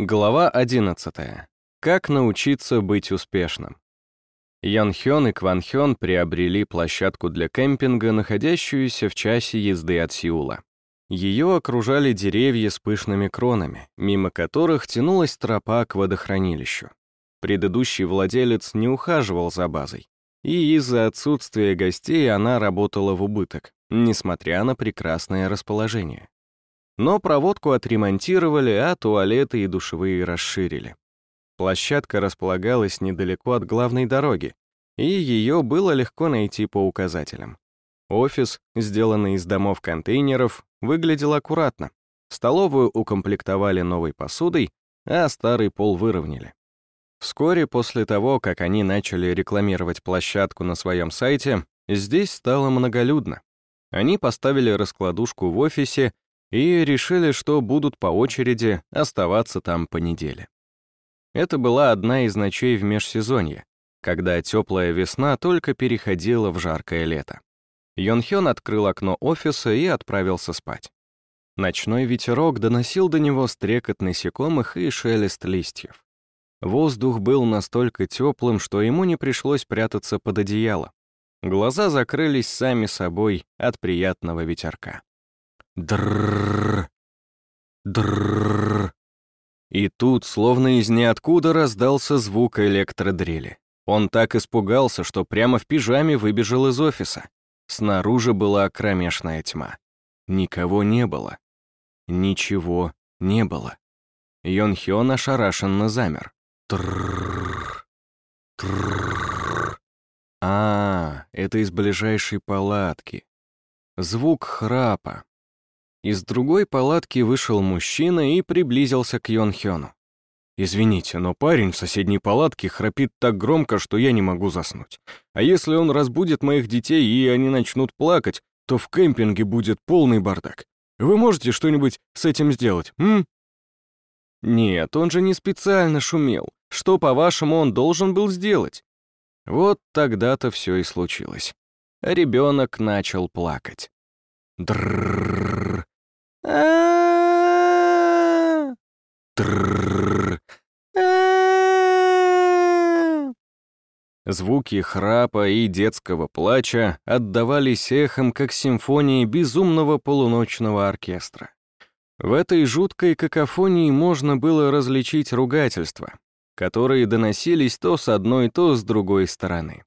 Глава 11. Как научиться быть успешным. Ян Хён и Кван Хён приобрели площадку для кемпинга, находящуюся в часе езды от Сеула. Ее окружали деревья с пышными кронами, мимо которых тянулась тропа к водохранилищу. Предыдущий владелец не ухаживал за базой, и из-за отсутствия гостей она работала в убыток, несмотря на прекрасное расположение. Но проводку отремонтировали, а туалеты и душевые расширили. Площадка располагалась недалеко от главной дороги, и ее было легко найти по указателям. Офис, сделанный из домов-контейнеров, выглядел аккуратно. Столовую укомплектовали новой посудой, а старый пол выровняли. Вскоре после того, как они начали рекламировать площадку на своем сайте, здесь стало многолюдно. Они поставили раскладушку в офисе и решили, что будут по очереди оставаться там по неделе. Это была одна из ночей в межсезонье, когда теплая весна только переходила в жаркое лето. Йонхён открыл окно офиса и отправился спать. Ночной ветерок доносил до него стрекот насекомых и шелест листьев. Воздух был настолько теплым, что ему не пришлось прятаться под одеяло. Глаза закрылись сами собой от приятного ветерка. Дррррр. Дррррр. И тут, словно из ниоткуда, раздался звук электродрели. Он так испугался, что прямо в пижаме выбежал из офиса. Снаружи была кромешная тьма. Никого не было. Ничего не было. Йон Хён ошарашенно замер. Тррррр. Тррррр. А, это из ближайшей палатки. Звук храпа, из другой палатки вышел мужчина и приблизился к Йон Хёну. «Извините, но парень в соседней палатке храпит так громко, что я не могу заснуть. А если он разбудит моих детей и они начнут плакать, то в кемпинге будет полный бардак. Вы можете что-нибудь с этим сделать, м?» «Нет, он же не специально шумел. Что, по-вашему, он должен был сделать?» Вот тогда-то все и случилось. Ребенок начал плакать. Дрррррр. Звуки храпа и детского плача отдавались эхом, как симфонии безумного полуночного оркестра. В этой жуткой какофонии можно было различить ругательства, которые доносились то с одной, то с другой стороны.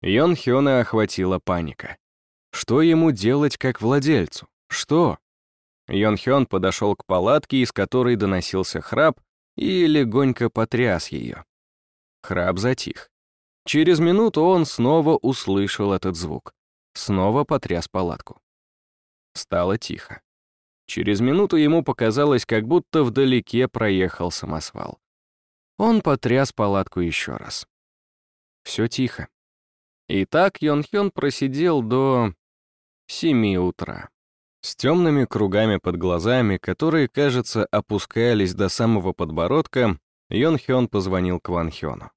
Йон Хёна охватила паника. Что ему делать как владельцу? Что? Йон Хён подошел к палатке, из которой доносился храп, и легонько потряс ее. Храп затих. Через минуту он снова услышал этот звук. Снова потряс палатку. Стало тихо. Через минуту ему показалось, как будто вдалеке проехал самосвал. Он потряс палатку еще раз. Все тихо. И так Йон Хён просидел до семи утра с темными кругами под глазами, которые, кажется, опускались до самого подбородка, Йон Хён позвонил Кван Хёну.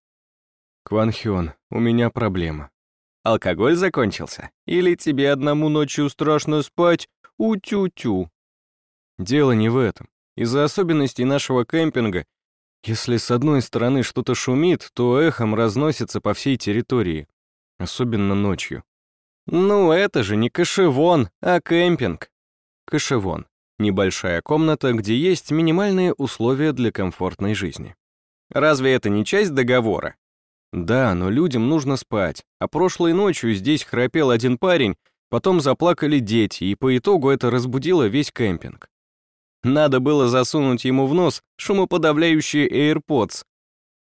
«Кван Хён, у меня проблема». «Алкоголь закончился? Или тебе одному ночью страшно спать? У-тю-тю». «Дело не в этом. Из-за особенностей нашего кемпинга, если с одной стороны что-то шумит, то эхом разносится по всей территории, особенно ночью». «Ну, это же не кашевон, а кемпинг», Кашевон — небольшая комната, где есть минимальные условия для комфортной жизни. Разве это не часть договора? Да, но людям нужно спать, а прошлой ночью здесь храпел один парень, потом заплакали дети, и по итогу это разбудило весь кемпинг. Надо было засунуть ему в нос шумоподавляющие AirPods.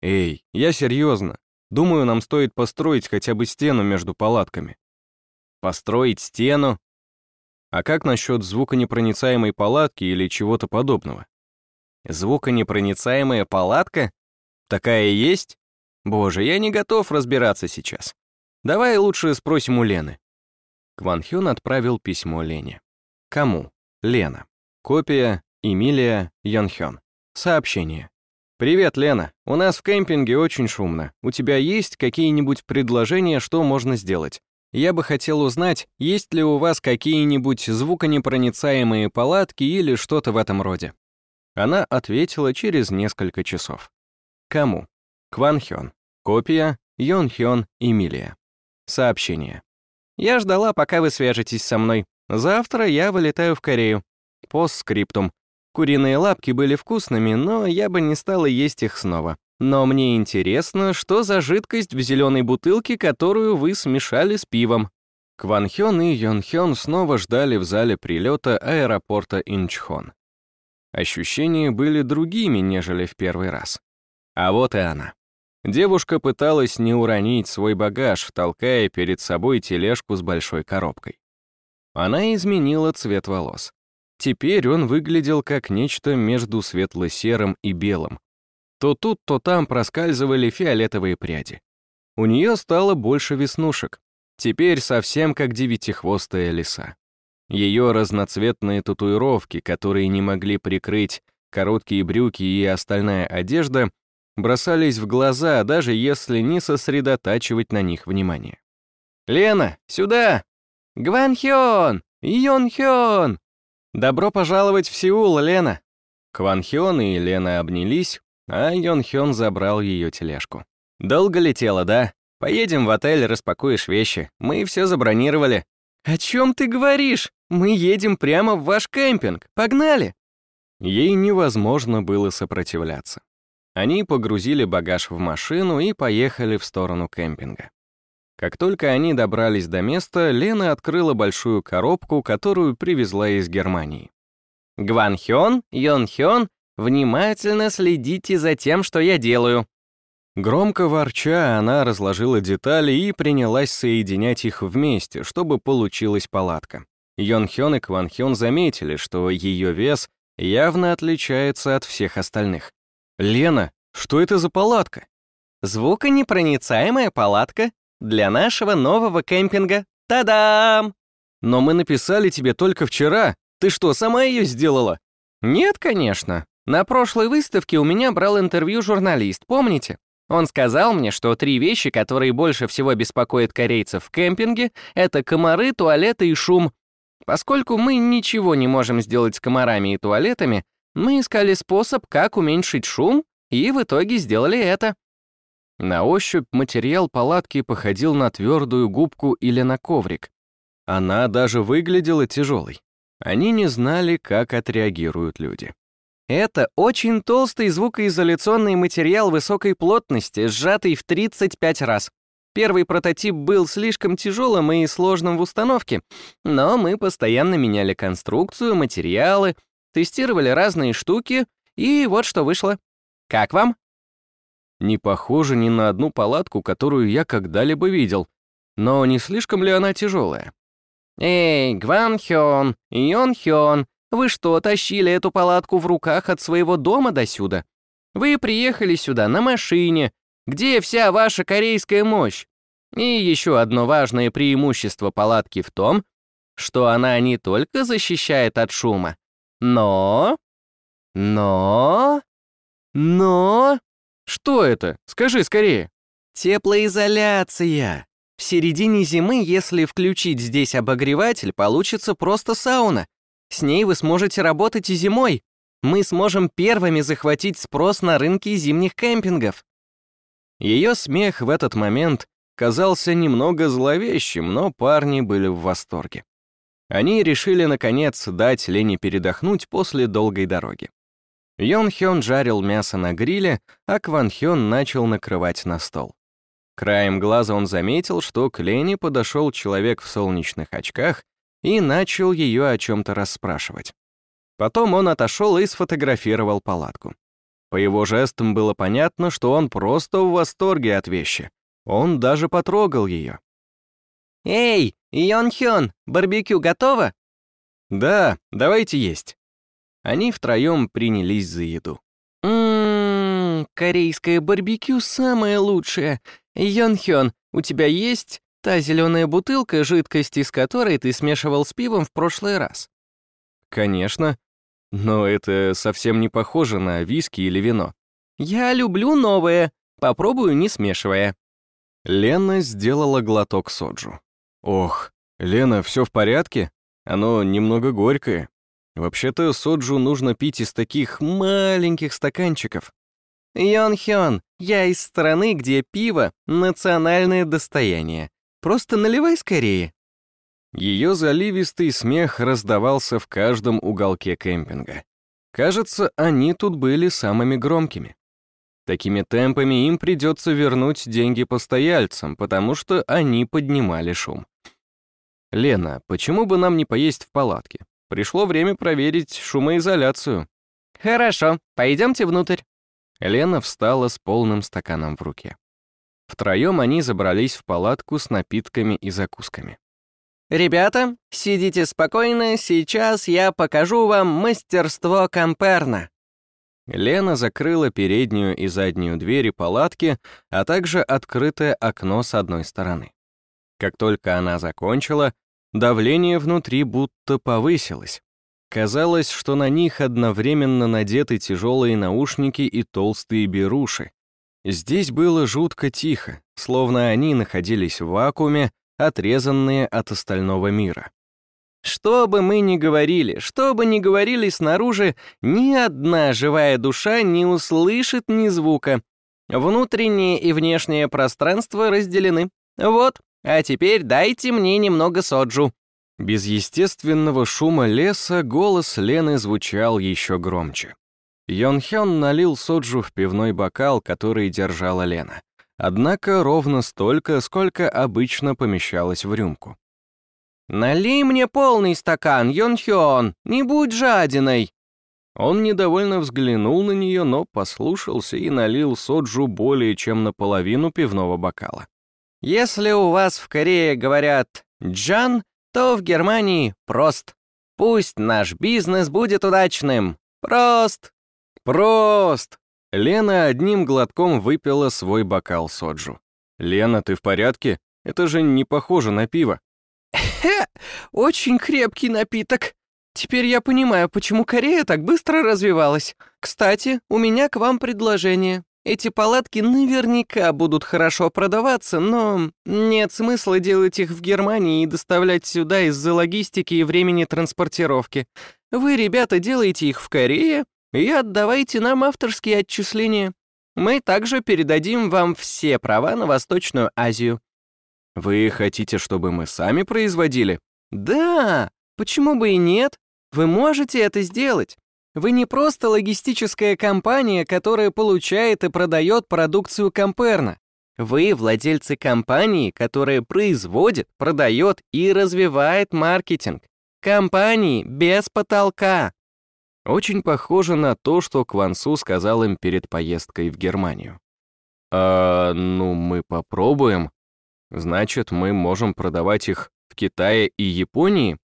Эй, я серьезно. Думаю, нам стоит построить хотя бы стену между палатками. Построить стену? А как насчет звуконепроницаемой палатки или чего-то подобного? Звуконепроницаемая палатка? Такая есть? Боже, я не готов разбираться сейчас. Давай лучше спросим у Лены. Кван Хён отправил письмо Лене. Кому? Лена. Копия Эмилия Янхён. Сообщение. «Привет, Лена. У нас в кемпинге очень шумно. У тебя есть какие-нибудь предложения, что можно сделать? Я бы хотел узнать, есть ли у вас какие-нибудь звуконепроницаемые палатки или что-то в этом роде. Она ответила через несколько часов. Кому? Кван Хён. Копия Йон Хён Эмилия. Сообщение. Я ждала, пока вы свяжетесь со мной. Завтра я вылетаю в Корею. Постскриптум. Куриные лапки были вкусными, но я бы не стала есть их снова. Но мне интересно, что за жидкость в зеленой бутылке, которую вы смешали с пивом. Кван Хён и Йон Хён снова ждали в зале прилета аэропорта Инчхон. Ощущения были другими, нежели в первый раз. А вот и она. Девушка пыталась не уронить свой багаж, толкая перед собой тележку с большой коробкой. Она изменила цвет волос. Теперь он выглядел как нечто между светло-серым и белым. То тут, то там проскальзывали фиолетовые пряди. У нее стало больше веснушек. Теперь совсем как девятихвостая лиса. Ее разноцветные татуировки, которые не могли прикрыть короткие брюки и остальная одежда, бросались в глаза, даже если не сосредотачивать на них внимание. «Лена, сюда! Гван Хён! Йон Хён! Добро пожаловать в Сеул, Лена!» Кван Хён и Лена обнялись, а Йон Хён забрал ее тележку. «Долго летела, да? Поедем в отель, распакуешь вещи. Мы все забронировали». «О чем ты говоришь? Мы едем прямо в ваш кемпинг. Погнали!» Ей невозможно было сопротивляться. Они погрузили багаж в машину и поехали в сторону кемпинга. Как только они добрались до места, Лена открыла большую коробку, которую привезла из Германии. «Гван Хён, Йон Хён, внимательно следите за тем, что я делаю». Громко ворча, она разложила детали и принялась соединять их вместе, чтобы получилась палатка. Йон Хён и Кван Хён заметили, что ее вес явно отличается от всех остальных. «Лена, что это за палатка?» «Звуконепроницаемая палатка для нашего нового кемпинга. Та-дам!» «Но мы написали тебе только вчера. Ты что, сама ее сделала?» «Нет, конечно. На прошлой выставке у меня брал интервью журналист, помните? Он сказал мне, что три вещи, которые больше всего беспокоят корейцев в кемпинге, это комары, туалеты и шум. Поскольку мы ничего не можем сделать с комарами и туалетами, мы искали способ, как уменьшить шум, и в итоге сделали это. На ощупь материал палатки походил на твердую губку или на коврик. Она даже выглядела тяжелой. Они не знали, как отреагируют люди. Это очень толстый звукоизоляционный материал высокой плотности, сжатый в 35 раз. Первый прототип был слишком тяжелым и сложным в установке, но мы постоянно меняли конструкцию, материалы, тестировали разные штуки, и вот что вышло. Как вам? Не похоже ни на одну палатку, которую я когда-либо видел. Но не слишком ли она тяжелая? «Эй, Гван Хён, Йон Хён, вы что, тащили эту палатку в руках от своего дома до сюда? Вы приехали сюда на машине. Где вся ваша корейская мощь? И еще одно важное преимущество палатки в том, что она не только защищает от шума, но... Но... Но... Что это? Скажи скорее. Теплоизоляция. В середине зимы, если включить здесь обогреватель, получится просто сауна. С ней вы сможете работать и зимой. Мы сможем первыми захватить спрос на рынке зимних кемпингов. Ее смех в этот момент казался немного зловещим, но парни были в восторге. Они решили, наконец, дать Лене передохнуть после долгой дороги. Йон Хён жарил мясо на гриле, а Кван Хён начал накрывать на стол. Краем глаза он заметил, что к Лене подошел человек в солнечных очках и начал ее о чем-то расспрашивать. Потом он отошел и сфотографировал палатку. По его жестам было понятно, что он просто в восторге от вещи. Он даже потрогал ее. «Эй, Йон Хён, барбекю готово?» «Да, давайте есть». Они втроем принялись за еду. «Ммм, корейское барбекю самое лучшее. Йонхён, у тебя есть та зеленая бутылка, жидкость из которой ты смешивал с пивом в прошлый раз?» «Конечно. Но это совсем не похоже на виски или вино». «Я люблю новое. Попробую, не смешивая». Лена сделала глоток соджу. «Ох, Лена, все в порядке? Оно немного горькое». Вообще-то соджу нужно пить из таких маленьких стаканчиков. Йон Хён, я из страны, где пиво — национальное достояние. Просто наливай скорее. Ее заливистый смех раздавался в каждом уголке кемпинга. Кажется, они тут были самыми громкими. Такими темпами им придется вернуть деньги постояльцам, потому что они поднимали шум. «Лена, почему бы нам не поесть в палатке? Пришло время проверить шумоизоляцию». «Хорошо, пойдемте внутрь». Лена встала с полным стаканом в руке. Втроем они забрались в палатку с напитками и закусками. «Ребята, сидите спокойно, сейчас я покажу вам мастерство Камперна». Лена закрыла переднюю и заднюю двери палатки, а также открытое окно с одной стороны. Как только она закончила, давление внутри будто повысилось. Казалось, что на них одновременно надеты тяжелые наушники и толстые беруши. Здесь было жутко тихо, словно они находились в вакууме, отрезанные от остального мира. Что бы мы ни говорили, что бы ни говорили снаружи, ни одна живая душа не услышит ни звука. Внутреннее и внешнее пространство разделены. Вот, а теперь дайте мне немного соджу». Без естественного шума леса голос Лены звучал еще громче. Йонхён налил соджу в пивной бокал, который держала Лена. Однако ровно столько, сколько обычно помещалось в рюмку. «Налей мне полный стакан, Йонхён, не будь жадиной!» Он недовольно взглянул на нее, но послушался и налил соджу более чем наполовину пивного бокала. «Если у вас в Корее говорят «джан», то в Германии «прост». Пусть наш бизнес будет удачным. Прост. Прост. Лена одним глотком выпила свой бокал соджу. «Лена, ты в порядке? Это же не похоже на пиво». Очень крепкий напиток. Теперь я понимаю, почему Корея так быстро развивалась. Кстати, у меня к вам предложение. Эти палатки наверняка будут хорошо продаваться, но нет смысла делать их в Германии и доставлять сюда из-за логистики и времени транспортировки. Вы, ребята, делаете их в Корее и отдавайте нам авторские отчисления. Мы также передадим вам все права на Восточную Азию. Вы хотите, чтобы мы сами производили? Да, почему бы и нет? Вы можете это сделать. Вы не просто логистическая компания, которая получает и продает продукцию Комперна. Вы владельцы компании, которая производит, продает и развивает маркетинг. Компании без потолка. Очень похоже на то, что Квансу сказал им перед поездкой в Германию. «А, ну, мы попробуем», Значит, мы можем продавать их в Китае и Японии?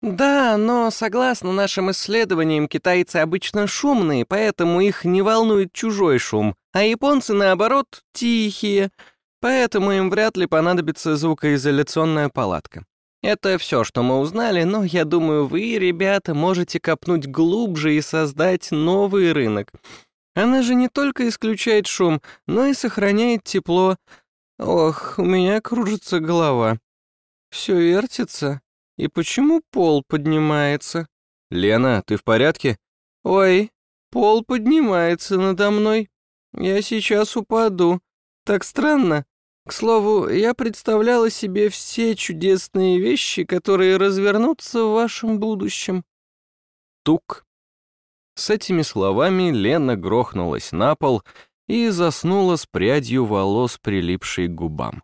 Да, но согласно нашим исследованиям, китайцы обычно шумные, поэтому их не волнует чужой шум, а японцы, наоборот, тихие, поэтому им вряд ли понадобится звукоизоляционная палатка. Это все, что мы узнали, но я думаю, вы, ребята, можете копнуть глубже и создать новый рынок. Она же не только исключает шум, но и сохраняет тепло, Ох, у меня кружится голова. Все вертится. И почему пол поднимается? Лена, ты в порядке? Ой, пол поднимается надо мной. Я сейчас упаду. Так странно. К слову, я представляла себе все чудесные вещи, которые развернутся в вашем будущем. Тук. С этими словами Лена грохнулась на пол и заснула с прядью волос, прилипшей к губам.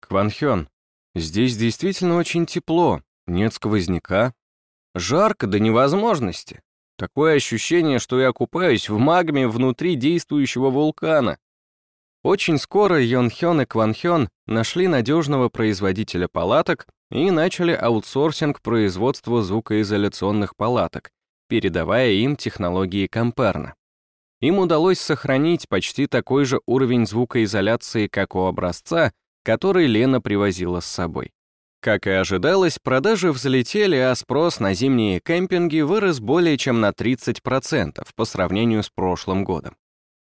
«Кванхён, здесь действительно очень тепло, нет сквозняка. Жарко до невозможности. Такое ощущение, что я купаюсь в магме внутри действующего вулкана. Очень скоро Йонхён и Кванхён нашли надежного производителя палаток и начали аутсорсинг производства звукоизоляционных палаток, передавая им технологии Комперна им удалось сохранить почти такой же уровень звукоизоляции, как у образца, который Лена привозила с собой. Как и ожидалось, продажи взлетели, а спрос на зимние кемпинги вырос более чем на 30% по сравнению с прошлым годом.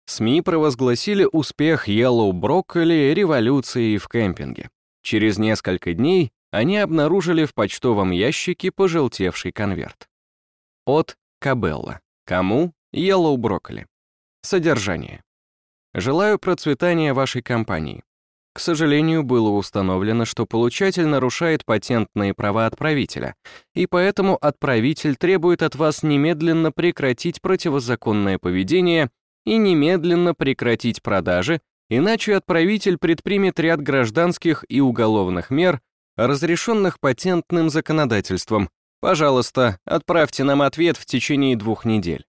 СМИ провозгласили успех Yellow Broccoli революцией в кемпинге. Через несколько дней они обнаружили в почтовом ящике пожелтевший конверт. От Кабелла. Кому? Yellow Broccoli. Содержание. Желаю процветания вашей компании. К сожалению, было установлено, что получатель нарушает патентные права отправителя, и поэтому отправитель требует от вас немедленно прекратить противозаконное поведение и немедленно прекратить продажи, иначе отправитель предпримет ряд гражданских и уголовных мер, разрешенных патентным законодательством. Пожалуйста, отправьте нам ответ в течение двух недель.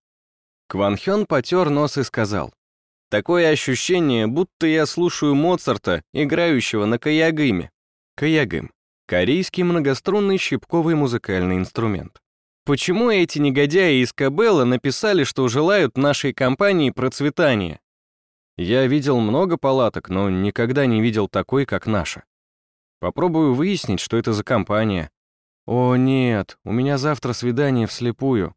Кван Хён потер нос и сказал, Такое ощущение, будто я слушаю Моцарта, играющего на каягыме. Каягым — корейский многострунный щипковый музыкальный инструмент. Почему эти негодяи из Кабелла написали, что желают нашей компании процветания? Я видел много палаток, но никогда не видел такой, как наша. Попробую выяснить, что это за компания. О, нет, у меня завтра свидание вслепую.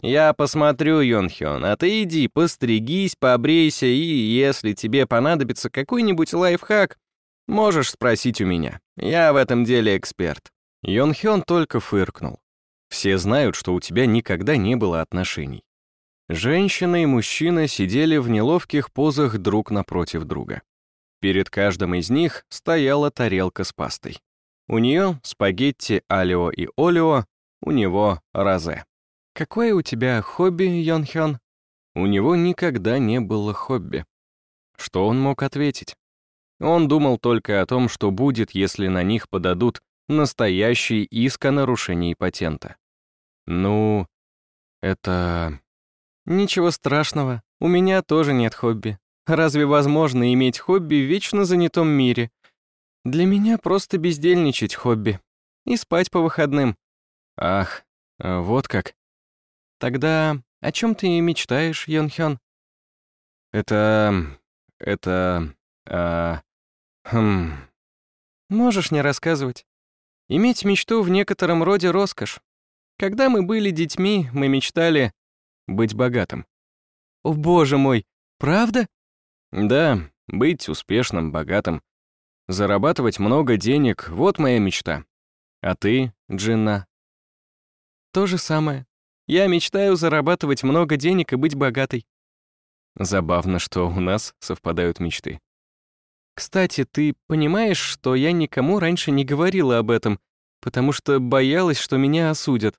«Я посмотрю, Йонхён, а ты иди, постригись, побрейся, и если тебе понадобится какой-нибудь лайфхак, можешь спросить у меня. Я в этом деле эксперт». Йонхён только фыркнул. «Все знают, что у тебя никогда не было отношений». Женщина и мужчина сидели в неловких позах друг напротив друга. Перед каждым из них стояла тарелка с пастой. У нее спагетти алио и олио, у него розе. «Какое у тебя хобби, Йонхён?» У него никогда не было хобби. Что он мог ответить? Он думал только о том, что будет, если на них подадут настоящий иск о нарушении патента. Ну, это... Ничего страшного, у меня тоже нет хобби. Разве возможно иметь хобби в вечно занятом мире? Для меня просто бездельничать хобби. И спать по выходным. Ах, вот как. Тогда о чем ты мечтаешь, Йонхён? Это... это... А... Хм... Можешь не рассказывать. Иметь мечту в некотором роде роскошь. Когда мы были детьми, мы мечтали быть богатым. О, боже мой, правда? Да, быть успешным, богатым. Зарабатывать много денег — вот моя мечта. А ты, Джинна? То же самое. Я мечтаю зарабатывать много денег и быть богатой. Забавно, что у нас совпадают мечты. Кстати, ты понимаешь, что я никому раньше не говорила об этом, потому что боялась, что меня осудят.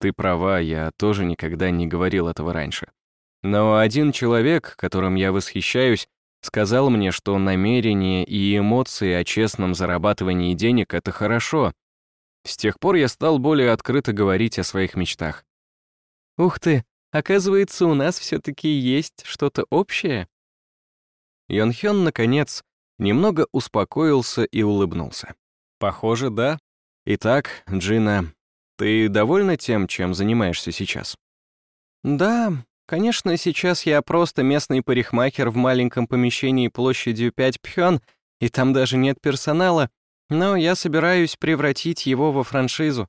Ты права, я тоже никогда не говорил этого раньше. Но один человек, которым я восхищаюсь, сказал мне, что намерения и эмоции о честном зарабатывании денег — это хорошо, с тех пор я стал более открыто говорить о своих мечтах. «Ух ты, оказывается, у нас все-таки есть что-то общее?» Йонхён, наконец, немного успокоился и улыбнулся. «Похоже, да. Итак, Джина, ты довольна тем, чем занимаешься сейчас?» «Да, конечно, сейчас я просто местный парикмахер в маленьком помещении площадью 5 пхён, и там даже нет персонала, но я собираюсь превратить его во франшизу.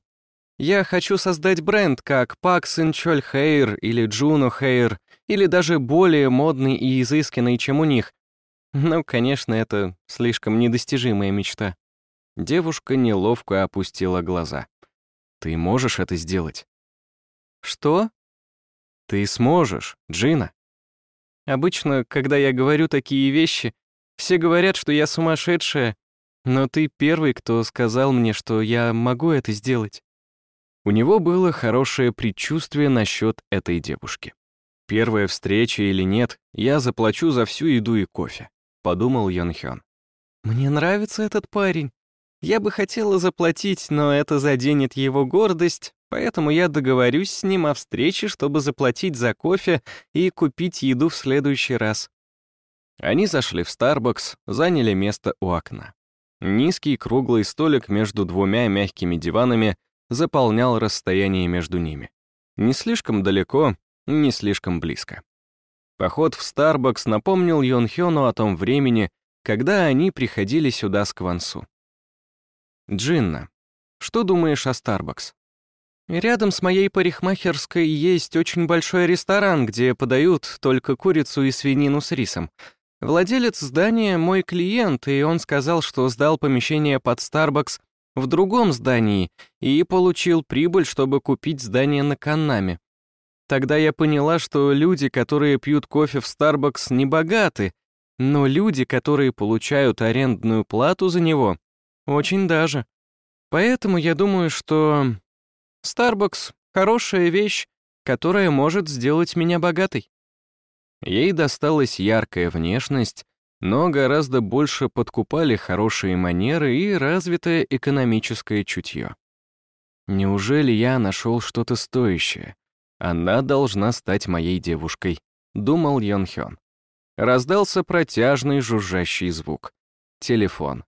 Я хочу создать бренд, как Пак Синчоль Хейр или Джуно Хейр, или даже более модный и изысканный, чем у них. Ну, конечно, это слишком недостижимая мечта. Девушка неловко опустила глаза. Ты можешь это сделать? Что? Ты сможешь, Джина. Обычно, когда я говорю такие вещи, все говорят, что я сумасшедшая, но ты первый, кто сказал мне, что я могу это сделать. У него было хорошее предчувствие насчет этой девушки. Первая встреча или нет, я заплачу за всю еду и кофе, подумал Йон Хён. Мне нравится этот парень. Я бы хотела заплатить, но это заденет его гордость, поэтому я договорюсь с ним о встрече, чтобы заплатить за кофе и купить еду в следующий раз. Они зашли в Starbucks, заняли место у окна. Низкий круглый столик между двумя мягкими диванами заполнял расстояние между ними. Не слишком далеко, не слишком близко. Поход в Starbucks напомнил Йон Хёну о том времени, когда они приходили сюда с Квансу. «Джинна, что думаешь о Starbucks?» «Рядом с моей парикмахерской есть очень большой ресторан, где подают только курицу и свинину с рисом. Владелец здания — мой клиент, и он сказал, что сдал помещение под Starbucks в другом здании и получил прибыль, чтобы купить здание на Каннаме. Тогда я поняла, что люди, которые пьют кофе в Starbucks, не богаты, но люди, которые получают арендную плату за него, очень даже. Поэтому я думаю, что Starbucks — хорошая вещь, которая может сделать меня богатой. Ей досталась яркая внешность, но гораздо больше подкупали хорошие манеры и развитое экономическое чутье. Неужели я нашел что-то стоящее? Она должна стать моей девушкой, думал Йон Хён. Раздался протяжный жужжащий звук. Телефон.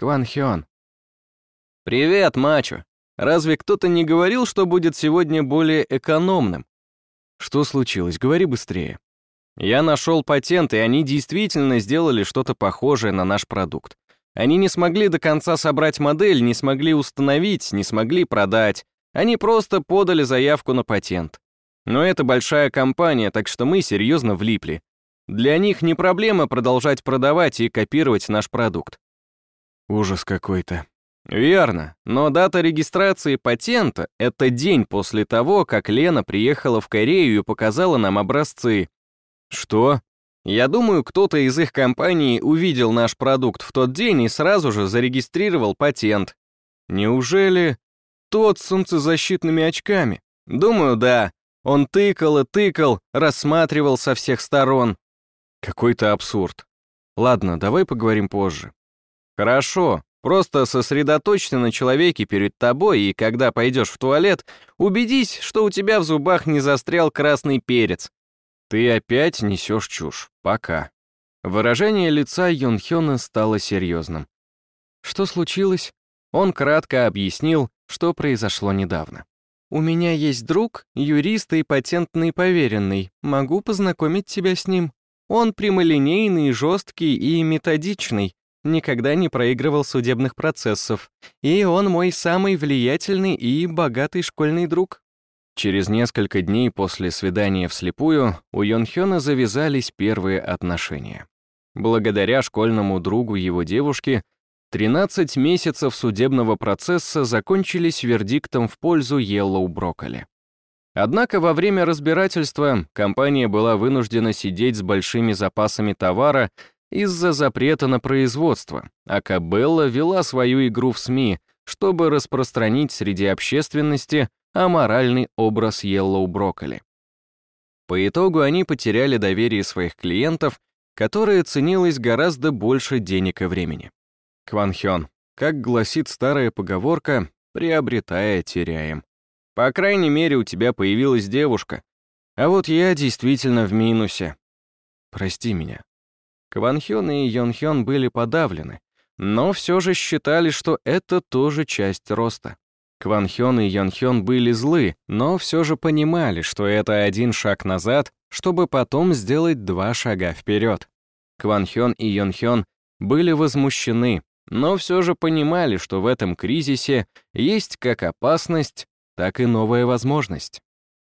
Кван Хён. «Привет, мачо. Разве кто-то не говорил, что будет сегодня более экономным?» «Что случилось? Говори быстрее». Я нашел патент, и они действительно сделали что-то похожее на наш продукт. Они не смогли до конца собрать модель, не смогли установить, не смогли продать. Они просто подали заявку на патент. Но это большая компания, так что мы серьезно влипли. Для них не проблема продолжать продавать и копировать наш продукт. Ужас какой-то. Верно, но дата регистрации патента — это день после того, как Лена приехала в Корею и показала нам образцы. Что? Я думаю, кто-то из их компаний увидел наш продукт в тот день и сразу же зарегистрировал патент. Неужели тот с солнцезащитными очками? Думаю, да. Он тыкал и тыкал, рассматривал со всех сторон. Какой-то абсурд. Ладно, давай поговорим позже. Хорошо, просто сосредоточься на человеке перед тобой, и когда пойдешь в туалет, убедись, что у тебя в зубах не застрял красный перец. «Ты опять несешь чушь. Пока». Выражение лица Юнхёна стало серьезным. Что случилось? Он кратко объяснил, что произошло недавно. «У меня есть друг, юрист и патентный поверенный. Могу познакомить тебя с ним. Он прямолинейный, жесткий и методичный, никогда не проигрывал судебных процессов. И он мой самый влиятельный и богатый школьный друг. Через несколько дней после свидания вслепую у Йонхёна завязались первые отношения. Благодаря школьному другу его девушки, 13 месяцев судебного процесса закончились вердиктом в пользу Yellow Broccoli. Однако во время разбирательства компания была вынуждена сидеть с большими запасами товара из-за запрета на производство, а Кабелла вела свою игру в СМИ, чтобы распространить среди общественности аморальный образ Yellow Broccoli. По итогу они потеряли доверие своих клиентов, которое ценилось гораздо больше денег и времени. Кван Хён, как гласит старая поговорка, приобретая, теряем. По крайней мере, у тебя появилась девушка. А вот я действительно в минусе. Прости меня. Кван Хён и Йон Хён были подавлены, но все же считали, что это тоже часть роста. Кван Хён и Йон Хён были злы, но все же понимали, что это один шаг назад, чтобы потом сделать два шага вперед. Кван Хён и Йон Хён были возмущены, но все же понимали, что в этом кризисе есть как опасность, так и новая возможность.